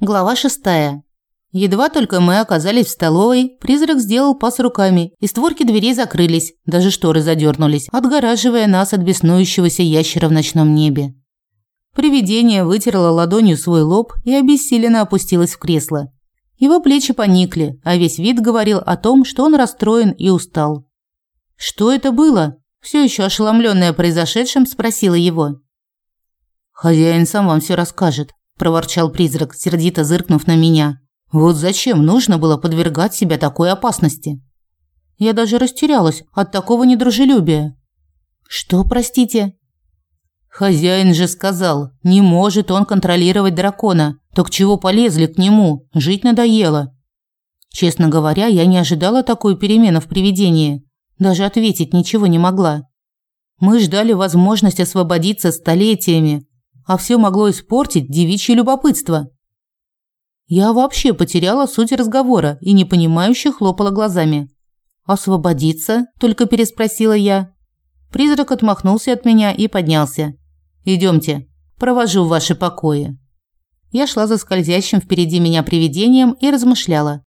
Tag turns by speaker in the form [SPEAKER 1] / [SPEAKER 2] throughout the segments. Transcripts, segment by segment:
[SPEAKER 1] Глава шестая. Едва только мы оказались в столовой, призрак сделал пас руками, и створки дверей закрылись, даже шторы задернулись, отгораживая нас от беснующегося ящера в ночном небе. Привидение вытерло ладонью свой лоб и обессиленно опустилось в кресло. Его плечи поникли, а весь вид говорил о том, что он расстроен и устал. «Что это было?» – все еще ошеломленная произошедшим, спросила его. «Хозяин сам вам все расскажет», – проворчал призрак, сердито зыркнув на меня. «Вот зачем нужно было подвергать себя такой опасности?» Я даже растерялась от такого недружелюбия. «Что, простите?» Хозяин же сказал, не может он контролировать дракона. Так чего полезли к нему? Жить надоело. Честно говоря, я не ожидала такой перемены в привидении. Даже ответить ничего не могла. Мы ждали возможность освободиться столетиями, а все могло испортить девичье любопытство. Я вообще потеряла суть разговора и непонимающе хлопала глазами. «Освободиться?» – только переспросила я. Призрак отмахнулся от меня и поднялся. Идемте, провожу в ваши покои. Я шла за скользящим впереди меня привидением и размышляла.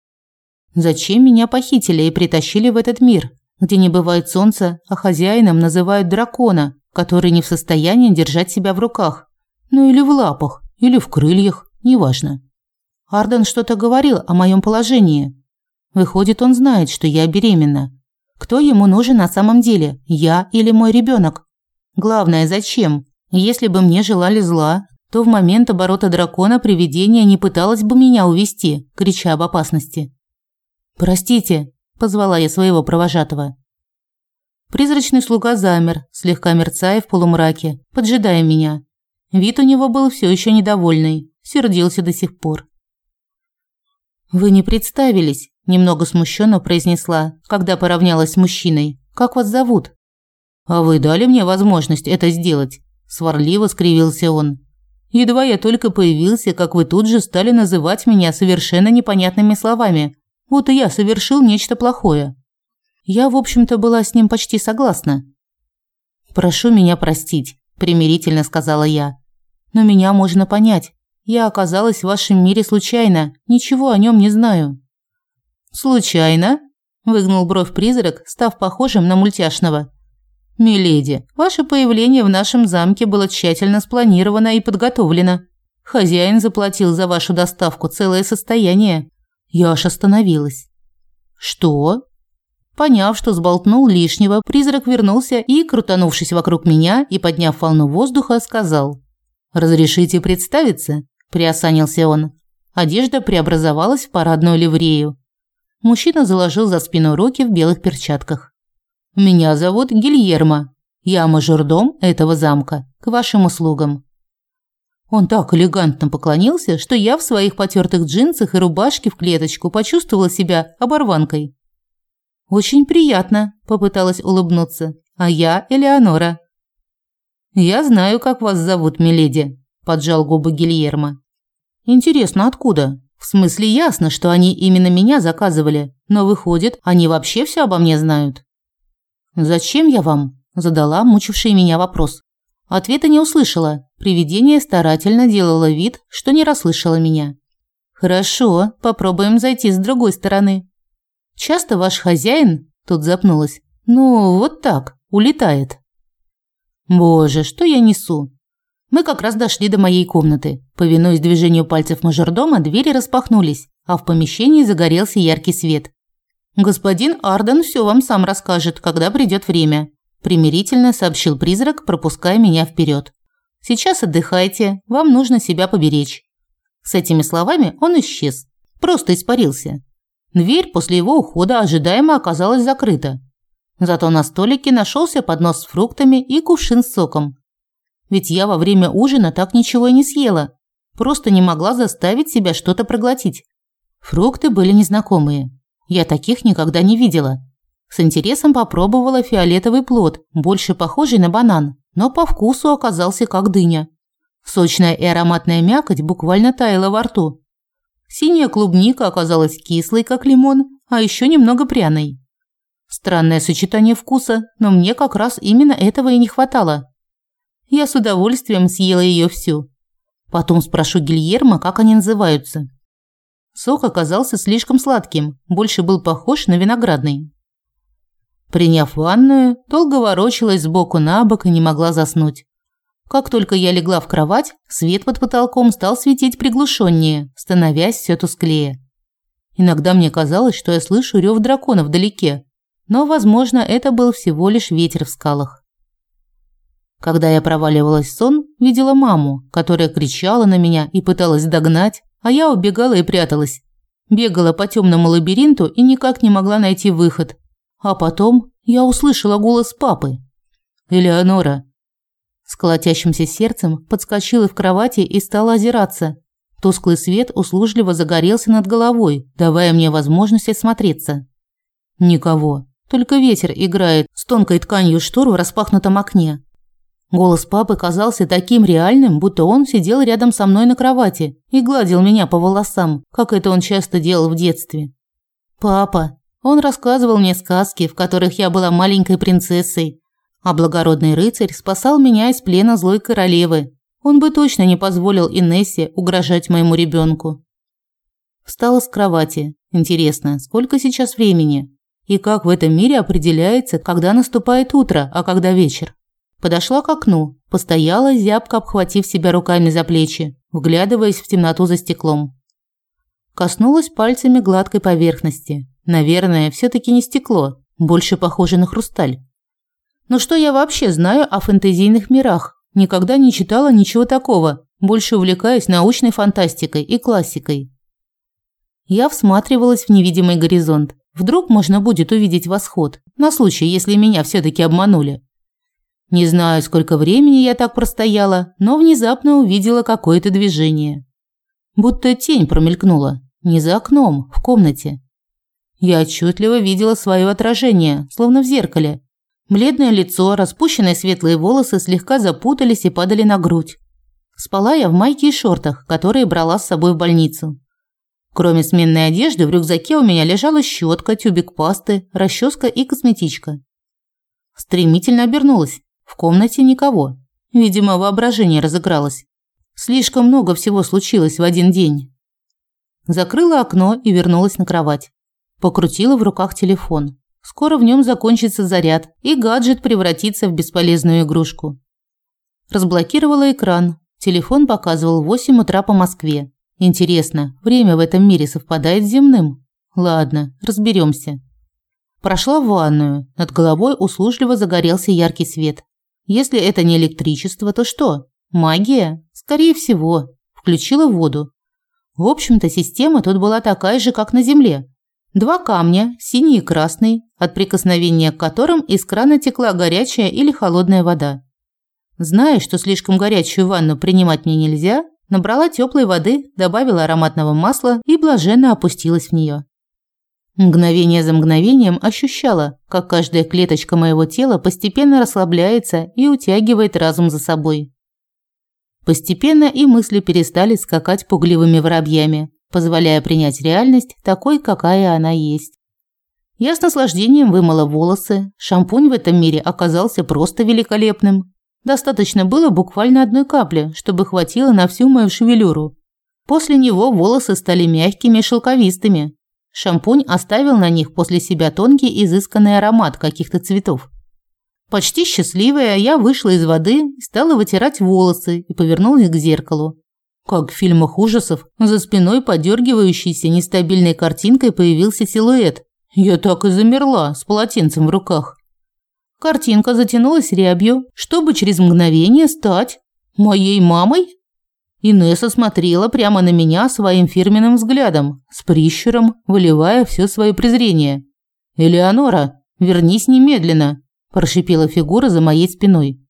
[SPEAKER 1] Зачем меня похитили и притащили в этот мир, где не бывает солнца, а хозяином называют дракона, который не в состоянии держать себя в руках, ну или в лапах, или в крыльях, неважно. Арден что-то говорил о моем положении. Выходит, он знает, что я беременна. Кто ему нужен на самом деле, я или мой ребенок? Главное, зачем? Если бы мне желали зла, то в момент оборота дракона привидение не пыталось бы меня увести, крича об опасности. «Простите», – позвала я своего провожатого. Призрачный слуга замер, слегка мерцая в полумраке, поджидая меня. Вид у него был все еще недовольный, сердился до сих пор. «Вы не представились», – немного смущенно произнесла, когда поравнялась с мужчиной. «Как вас зовут?» «А вы дали мне возможность это сделать?» Сварливо скривился он. Едва я только появился, как вы тут же стали называть меня совершенно непонятными словами. Вот и я совершил нечто плохое. Я, в общем-то, была с ним почти согласна. Прошу меня простить, примирительно сказала я. Но меня можно понять. Я оказалась в вашем мире случайно, ничего о нем не знаю. Случайно? выгнул бровь призрак, став похожим на мультяшного. «Миледи, ваше появление в нашем замке было тщательно спланировано и подготовлено. Хозяин заплатил за вашу доставку целое состояние». Я аж остановилась. «Что?» Поняв, что сболтнул лишнего, призрак вернулся и, крутанувшись вокруг меня и подняв волну воздуха, сказал. «Разрешите представиться?» – приосанился он. Одежда преобразовалась в парадную ливрею. Мужчина заложил за спину руки в белых перчатках. Меня зовут Гильермо. Я мажордом этого замка. К вашим услугам. Он так элегантно поклонился, что я в своих потертых джинсах и рубашке в клеточку почувствовала себя оборванкой. Очень приятно, попыталась улыбнуться. А я Элеонора. Я знаю, как вас зовут, миледи, поджал губы Гильермо. Интересно, откуда? В смысле, ясно, что они именно меня заказывали, но выходит, они вообще все обо мне знают. «Зачем я вам?» – задала мучивший меня вопрос. Ответа не услышала. Привидение старательно делало вид, что не расслышало меня. «Хорошо, попробуем зайти с другой стороны». «Часто ваш хозяин?» – тут запнулась. «Ну, вот так, улетает». «Боже, что я несу?» Мы как раз дошли до моей комнаты. Повинуясь движению пальцев мажордома, двери распахнулись, а в помещении загорелся яркий свет. Господин Арден все вам сам расскажет, когда придет время, примирительно сообщил призрак, пропуская меня вперед. Сейчас отдыхайте, вам нужно себя поберечь. С этими словами он исчез, просто испарился. Дверь после его ухода ожидаемо оказалась закрыта. Зато на столике нашелся поднос с фруктами и кувшин с соком. Ведь я во время ужина так ничего и не съела, просто не могла заставить себя что-то проглотить. Фрукты были незнакомые. Я таких никогда не видела. С интересом попробовала фиолетовый плод, больше похожий на банан, но по вкусу оказался как дыня. Сочная и ароматная мякоть буквально таяла во рту. Синяя клубника оказалась кислой, как лимон, а еще немного пряной. Странное сочетание вкуса, но мне как раз именно этого и не хватало. Я с удовольствием съела ее всю. Потом спрошу Гильермо, как они называются. Сок оказался слишком сладким, больше был похож на виноградный. Приняв ванную, долго ворочалась сбоку на бок и не могла заснуть. Как только я легла в кровать, свет под потолком стал светить приглушеннее, становясь все тусклее. Иногда мне казалось, что я слышу рев дракона вдалеке, но, возможно, это был всего лишь ветер в скалах. Когда я проваливалась в сон, видела маму, которая кричала на меня и пыталась догнать, а я убегала и пряталась. Бегала по темному лабиринту и никак не могла найти выход. А потом я услышала голос папы. «Элеонора!» С колотящимся сердцем подскочила в кровати и стала озираться. Тусклый свет услужливо загорелся над головой, давая мне возможность осмотреться. Никого. Только ветер играет с тонкой тканью штор в распахнутом окне. Голос папы казался таким реальным, будто он сидел рядом со мной на кровати и гладил меня по волосам, как это он часто делал в детстве. Папа. Он рассказывал мне сказки, в которых я была маленькой принцессой, а благородный рыцарь спасал меня из плена злой королевы. Он бы точно не позволил Инессе угрожать моему ребенку. Встала с кровати. Интересно, сколько сейчас времени? И как в этом мире определяется, когда наступает утро, а когда вечер? Подошла к окну, постояла, зябко обхватив себя руками за плечи, вглядываясь в темноту за стеклом. Коснулась пальцами гладкой поверхности. Наверное, все таки не стекло, больше похоже на хрусталь. Но что я вообще знаю о фэнтезийных мирах? Никогда не читала ничего такого, больше увлекаюсь научной фантастикой и классикой. Я всматривалась в невидимый горизонт. Вдруг можно будет увидеть восход, на случай, если меня все таки обманули. Не знаю, сколько времени я так простояла, но внезапно увидела какое-то движение. Будто тень промелькнула, не за окном, в комнате. Я отчетливо видела свое отражение, словно в зеркале. Бледное лицо, распущенные светлые волосы слегка запутались и падали на грудь. Спала я в майке и шортах, которые брала с собой в больницу. Кроме сменной одежды, в рюкзаке у меня лежала щетка, тюбик пасты, расческа и косметичка. Стремительно обернулась. В комнате никого. Видимо, воображение разыгралось. Слишком много всего случилось в один день. Закрыла окно и вернулась на кровать. Покрутила в руках телефон. Скоро в нем закончится заряд, и гаджет превратится в бесполезную игрушку. Разблокировала экран. Телефон показывал 8 утра по Москве. Интересно, время в этом мире совпадает с земным? Ладно, разберемся. Прошла в ванную. Над головой услужливо загорелся яркий свет. Если это не электричество, то что? Магия? Скорее всего. Включила воду. В общем-то, система тут была такая же, как на Земле. Два камня, синий и красный, от прикосновения к которым из крана текла горячая или холодная вода. Зная, что слишком горячую ванну принимать мне нельзя, набрала теплой воды, добавила ароматного масла и блаженно опустилась в нее. Мгновение за мгновением ощущала, как каждая клеточка моего тела постепенно расслабляется и утягивает разум за собой. Постепенно и мысли перестали скакать пугливыми воробьями, позволяя принять реальность такой, какая она есть. Я с наслаждением вымыла волосы. Шампунь в этом мире оказался просто великолепным. Достаточно было буквально одной капли, чтобы хватило на всю мою шевелюру. После него волосы стали мягкими и шелковистыми, Шампунь оставил на них после себя тонкий изысканный аромат каких-то цветов. Почти счастливая, я вышла из воды, стала вытирать волосы и повернулась к зеркалу. Как в фильмах ужасов, за спиной подергивающейся нестабильной картинкой появился силуэт. Я так и замерла, с полотенцем в руках. Картинка затянулась рябью, чтобы через мгновение стать моей мамой. Инесса смотрела прямо на меня своим фирменным взглядом, с прищуром, выливая все свое презрение. «Элеонора, вернись немедленно!» – прошипела фигура за моей спиной.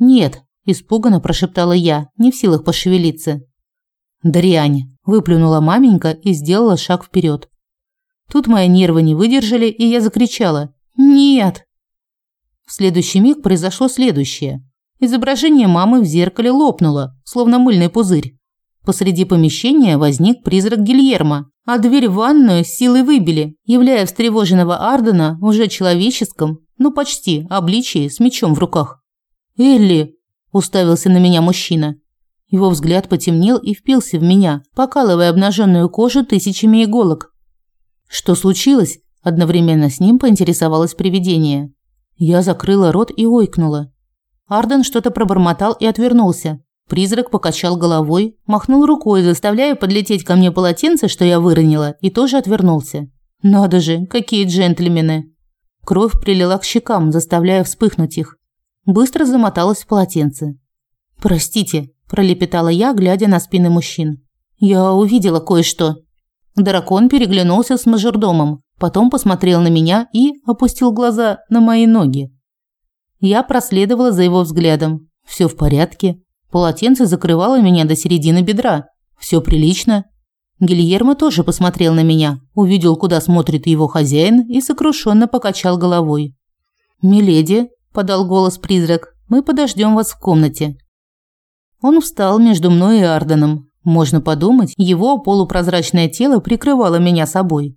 [SPEAKER 1] «Нет», – испуганно прошептала я, не в силах пошевелиться. «Дрянь!» – выплюнула маменька и сделала шаг вперед. Тут мои нервы не выдержали, и я закричала «Нет!». Следующий миг произошло следующее – Изображение мамы в зеркале лопнуло, словно мыльный пузырь. Посреди помещения возник призрак Гильермо, а дверь в ванную силой выбили, являя встревоженного Ардена уже человеческом, ну почти, обличии с мечом в руках. «Элли!» – уставился на меня мужчина. Его взгляд потемнел и впился в меня, покалывая обнаженную кожу тысячами иголок. Что случилось? Одновременно с ним поинтересовалось привидение. Я закрыла рот и ойкнула. Арден что-то пробормотал и отвернулся. Призрак покачал головой, махнул рукой, заставляя подлететь ко мне полотенце, что я выронила, и тоже отвернулся. Надо же, какие джентльмены. Кровь прилила к щекам, заставляя вспыхнуть их. Быстро замоталась в полотенце. «Простите», – пролепетала я, глядя на спины мужчин. «Я увидела кое-что». Дракон переглянулся с мажордомом, потом посмотрел на меня и опустил глаза на мои ноги. Я проследовала за его взглядом. Все в порядке. Полотенце закрывало меня до середины бедра. Все прилично. Гильермо тоже посмотрел на меня, увидел, куда смотрит его хозяин и сокрушенно покачал головой. «Миледи», – подал голос призрак, – «мы подождем вас в комнате». Он встал между мной и Арденом. Можно подумать, его полупрозрачное тело прикрывало меня собой.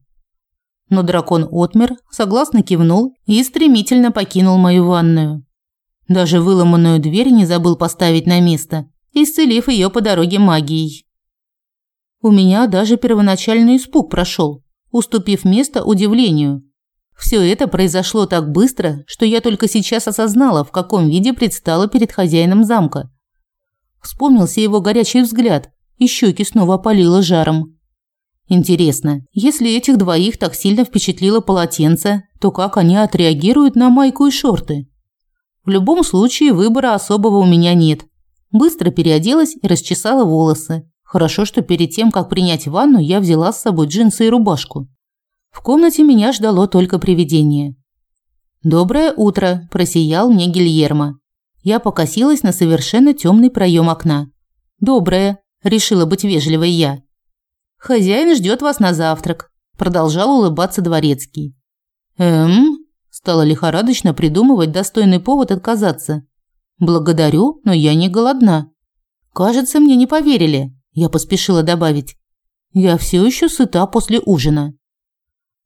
[SPEAKER 1] Но дракон отмер, согласно кивнул и стремительно покинул мою ванную. Даже выломанную дверь не забыл поставить на место, исцелив ее по дороге магией. У меня даже первоначальный испуг прошел, уступив место удивлению. Все это произошло так быстро, что я только сейчас осознала, в каком виде предстала перед хозяином замка. Вспомнился его горячий взгляд, и щеки снова опалило жаром. Интересно, если этих двоих так сильно впечатлило полотенце, то как они отреагируют на майку и шорты? В любом случае выбора особого у меня нет. Быстро переоделась и расчесала волосы. Хорошо, что перед тем, как принять ванну, я взяла с собой джинсы и рубашку. В комнате меня ждало только привидение. «Доброе утро», – просиял мне Гильермо. Я покосилась на совершенно темный проем окна. «Доброе», – решила быть вежливой я. «Хозяин ждет вас на завтрак», – продолжал улыбаться дворецкий. «Эм?» Стала лихорадочно придумывать достойный повод отказаться. Благодарю, но я не голодна. Кажется, мне не поверили. Я поспешила добавить. Я все еще сыта после ужина.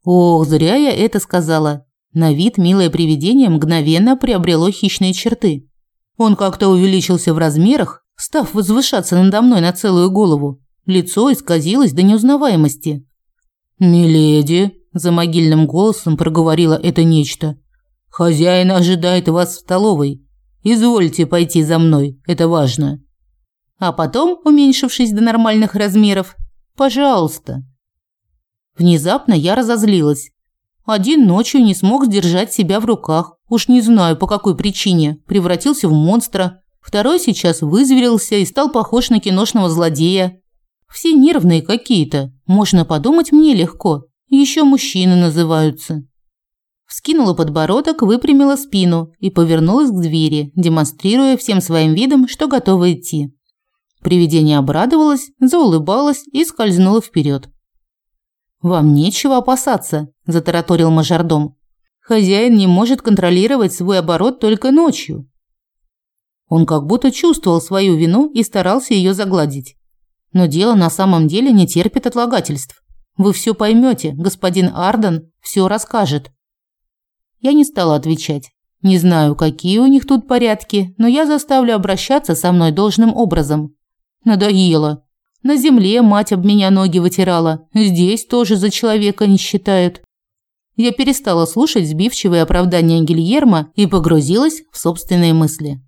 [SPEAKER 1] Ох, зря я это сказала. На вид милое привидение мгновенно приобрело хищные черты. Он как-то увеличился в размерах, став возвышаться надо мной на целую голову. Лицо исказилось до неузнаваемости. «Миледи», за могильным голосом проговорила это нечто. Хозяин ожидает вас в столовой. Извольте пойти за мной, это важно. А потом, уменьшившись до нормальных размеров, пожалуйста. Внезапно я разозлилась. Один ночью не смог сдержать себя в руках. Уж не знаю, по какой причине. Превратился в монстра. Второй сейчас вызверился и стал похож на киношного злодея. Все нервные какие-то. Можно подумать, мне легко. Еще мужчины называются. Вскинула подбородок, выпрямила спину и повернулась к двери, демонстрируя всем своим видом, что готова идти. Привидение обрадовалось, заулыбалось и скользнуло вперед. «Вам нечего опасаться», – затараторил мажордом. «Хозяин не может контролировать свой оборот только ночью». Он как будто чувствовал свою вину и старался ее загладить. Но дело на самом деле не терпит отлагательств. Вы все поймете, господин Арден все расскажет. Я не стала отвечать. Не знаю, какие у них тут порядки, но я заставлю обращаться со мной должным образом. Надоело. На земле мать об меня ноги вытирала. Здесь тоже за человека не считают. Я перестала слушать сбивчивые оправдания Гильермо и погрузилась в собственные мысли.